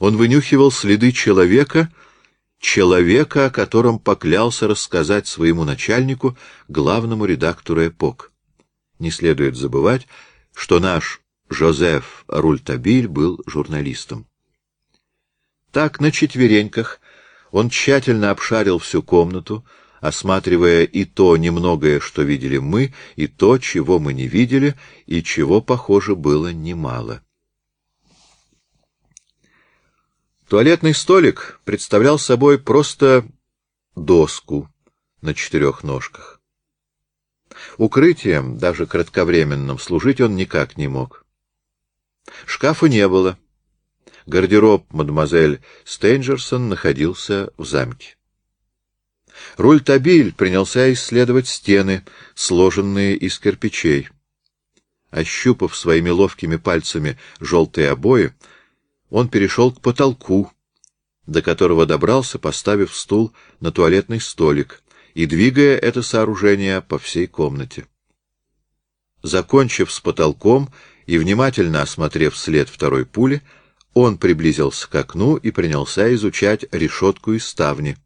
Он вынюхивал следы человека, человека, о котором поклялся рассказать своему начальнику, главному редактору «Эпок». Не следует забывать, что наш Жозеф Рультабиль был журналистом. Так, на четвереньках, он тщательно обшарил всю комнату, осматривая и то немногое, что видели мы, и то, чего мы не видели, и чего, похоже, было немало. Туалетный столик представлял собой просто доску на четырех ножках. Укрытием, даже кратковременным, служить он никак не мог. Шкафа не было. Гардероб мадемуазель Стейнджерсон находился в замке. Рультабиль принялся исследовать стены, сложенные из кирпичей. Ощупав своими ловкими пальцами желтые обои, он перешел к потолку, до которого добрался, поставив стул на туалетный столик и двигая это сооружение по всей комнате. Закончив с потолком и внимательно осмотрев след второй пули, он приблизился к окну и принялся изучать решетку и ставни.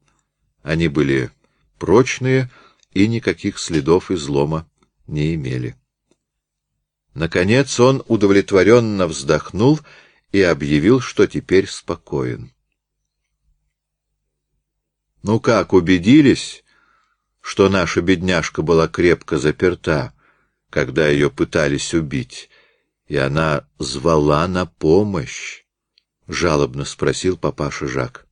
Они были прочные и никаких следов излома не имели. Наконец он удовлетворенно вздохнул и объявил, что теперь спокоен. «Ну как, убедились, что наша бедняжка была крепко заперта, когда ее пытались убить, и она звала на помощь?» — жалобно спросил папаша Жак.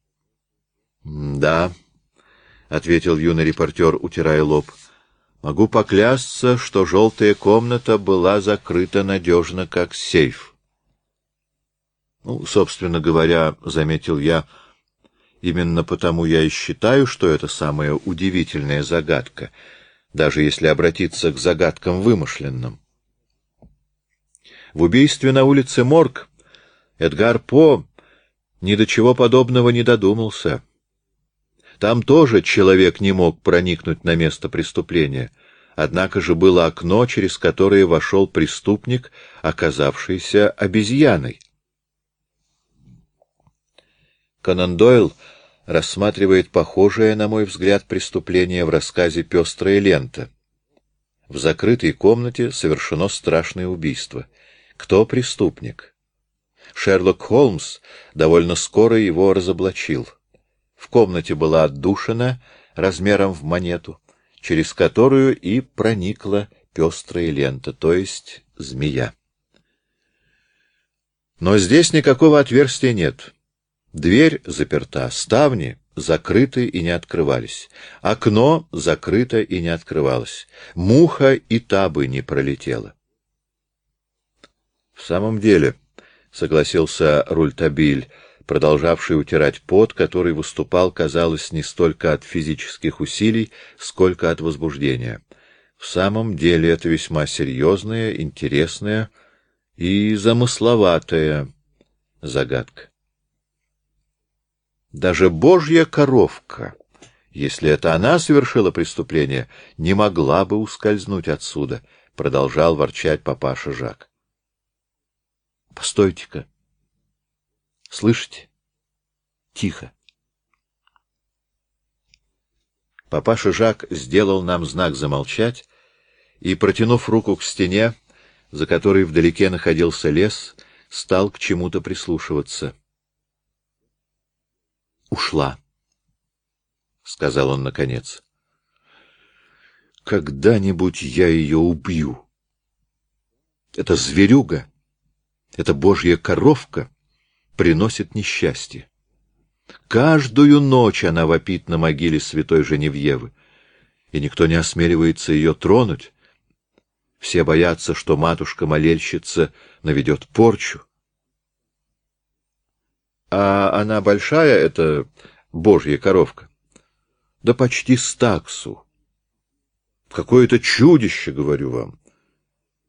— Да, — ответил юный репортер, утирая лоб. — Могу поклясться, что желтая комната была закрыта надежно, как сейф. Ну, собственно говоря, — заметил я, — именно потому я и считаю, что это самая удивительная загадка, даже если обратиться к загадкам вымышленным. В убийстве на улице Морг Эдгар По ни до чего подобного не додумался. Там тоже человек не мог проникнуть на место преступления, однако же было окно, через которое вошел преступник, оказавшийся обезьяной. Конан Дойл рассматривает похожее, на мой взгляд, преступление в рассказе «Пестрая лента». В закрытой комнате совершено страшное убийство. Кто преступник? Шерлок Холмс довольно скоро его разоблачил. В комнате была отдушина размером в монету, через которую и проникла пестрая лента, то есть змея. Но здесь никакого отверстия нет. Дверь заперта, ставни закрыты и не открывались. Окно закрыто и не открывалось. Муха и та бы не пролетела. В самом деле, — согласился Рультабиль, продолжавший утирать пот, который выступал, казалось, не столько от физических усилий, сколько от возбуждения. В самом деле это весьма серьезная, интересная и замысловатая загадка. Даже божья коровка, если это она совершила преступление, не могла бы ускользнуть отсюда, — продолжал ворчать папаша Жак. — Постойте-ка. Слышите? Тихо. Папаша Жак сделал нам знак замолчать и, протянув руку к стене, за которой вдалеке находился лес, стал к чему-то прислушиваться — ушла, — сказал он наконец. — Когда-нибудь я ее убью. Эта зверюга, эта божья коровка приносит несчастье. Каждую ночь она вопит на могиле святой Женевьевы, и никто не осмеливается ее тронуть. Все боятся, что матушка-молельщица наведет порчу. А она большая, эта божья коровка? Да почти стаксу. Какое-то чудище, говорю вам.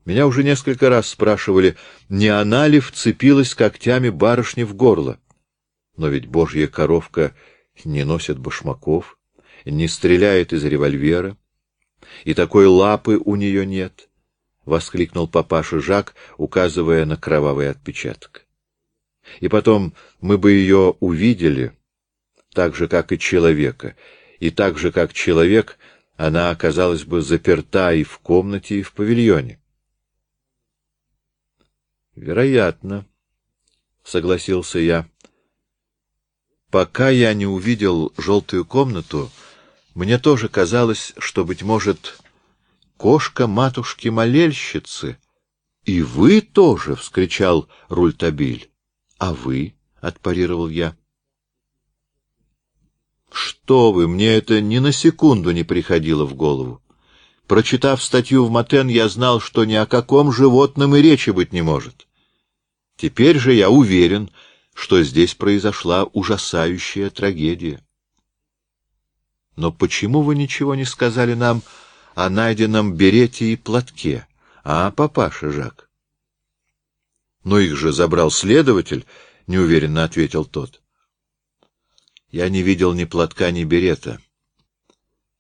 Меня уже несколько раз спрашивали, не она ли вцепилась когтями барышни в горло. Но ведь божья коровка не носит башмаков, не стреляет из револьвера, и такой лапы у нее нет, — воскликнул папаша Жак, указывая на кровавый отпечаток. И потом мы бы ее увидели, так же, как и человека, и так же, как человек, она оказалась бы заперта и в комнате, и в павильоне. Вероятно, согласился я. Пока я не увидел желтую комнату, мне тоже казалось, что, быть может, кошка матушки-молельщицы. — И вы тоже! — вскричал Рультабиль. — А вы? — отпарировал я. — Что вы, мне это ни на секунду не приходило в голову. Прочитав статью в Матен, я знал, что ни о каком животном и речи быть не может. Теперь же я уверен, что здесь произошла ужасающая трагедия. Но почему вы ничего не сказали нам о найденном берете и платке, а, папаша Жак? — Но их же забрал следователь, — неуверенно ответил тот. — Я не видел ни платка, ни берета,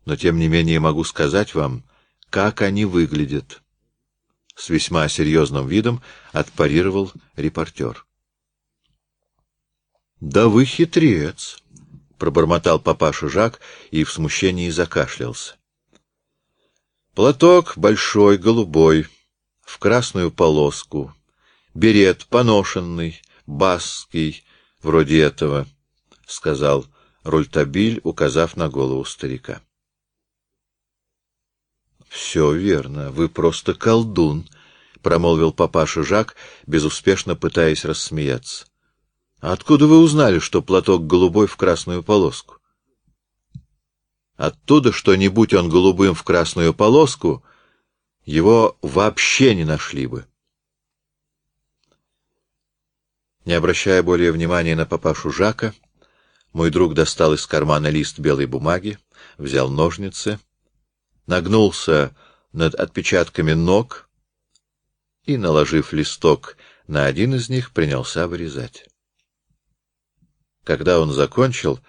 но тем не менее могу сказать вам, как они выглядят. С весьма серьезным видом отпарировал репортер. — Да вы хитрец! — пробормотал папаша Жак и в смущении закашлялся. Платок большой, голубой, в красную полоску, берет поношенный, басский, вроде этого, — сказал Рультабиль, указав на голову старика. — Все верно, вы просто колдун, — промолвил папаша Жак, безуспешно пытаясь рассмеяться. Откуда вы узнали, что платок голубой в красную полоску? Оттуда, что не будь он голубым в красную полоску, его вообще не нашли бы. Не обращая более внимания на папашу Жака, мой друг достал из кармана лист белой бумаги, взял ножницы, нагнулся над отпечатками ног и, наложив листок на один из них, принялся вырезать. Когда он закончил,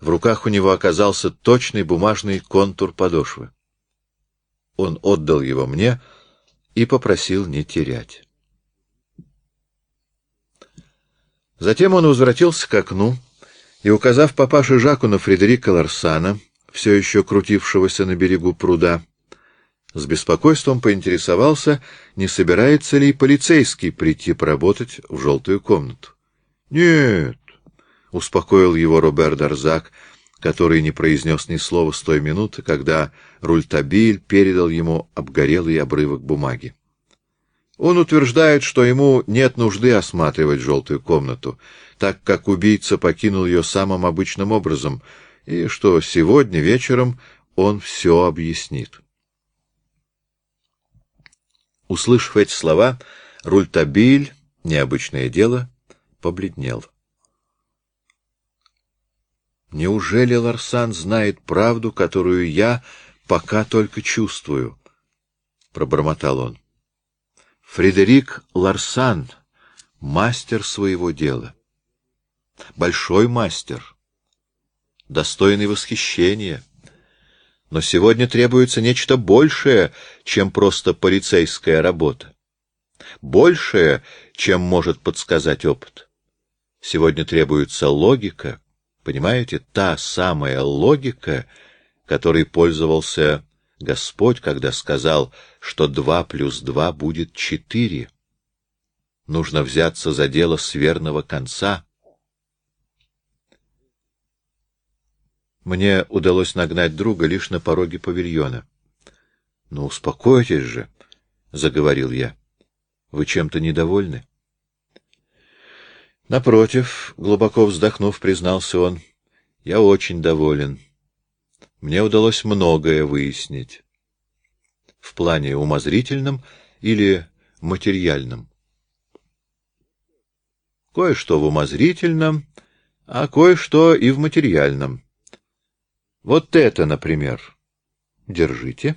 в руках у него оказался точный бумажный контур подошвы. Он отдал его мне и попросил не терять. Затем он возвратился к окну и, указав папаше Жаку на Фредерика Ларсана, все еще крутившегося на берегу пруда, с беспокойством поинтересовался, не собирается ли полицейский прийти поработать в желтую комнату. — Нет, успокоил его Робер Дарзак, который не произнес ни слова с той минуты, когда Рультабиль передал ему обгорелый обрывок бумаги. Он утверждает, что ему нет нужды осматривать желтую комнату, так как убийца покинул ее самым обычным образом, и что сегодня вечером он все объяснит. Услышав эти слова, Рультабиль, необычное дело, побледнел. Неужели Ларсан знает правду, которую я пока только чувствую? — пробормотал он. Фредерик Ларсан — мастер своего дела. Большой мастер, достойный восхищения. Но сегодня требуется нечто большее, чем просто полицейская работа. Большее, чем может подсказать опыт. Сегодня требуется логика — Понимаете, та самая логика, которой пользовался Господь, когда сказал, что два плюс два будет четыре. Нужно взяться за дело с верного конца. Мне удалось нагнать друга лишь на пороге павильона. — Ну, успокойтесь же, — заговорил я. — Вы чем-то недовольны? — Напротив, глубоко вздохнув, признался он, — я очень доволен. Мне удалось многое выяснить. В плане умозрительном или материальном. Кое-что в умозрительном, а кое-что и в материальном. Вот это, например. Держите.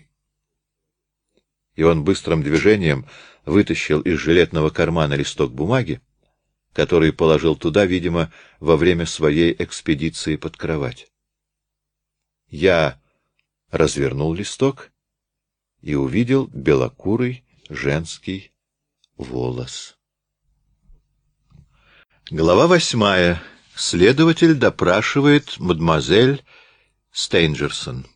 И он быстрым движением вытащил из жилетного кармана листок бумаги, который положил туда, видимо, во время своей экспедиции под кровать. Я развернул листок и увидел белокурый женский волос. Глава восьмая. Следователь допрашивает мадемуазель Стейнджерсон.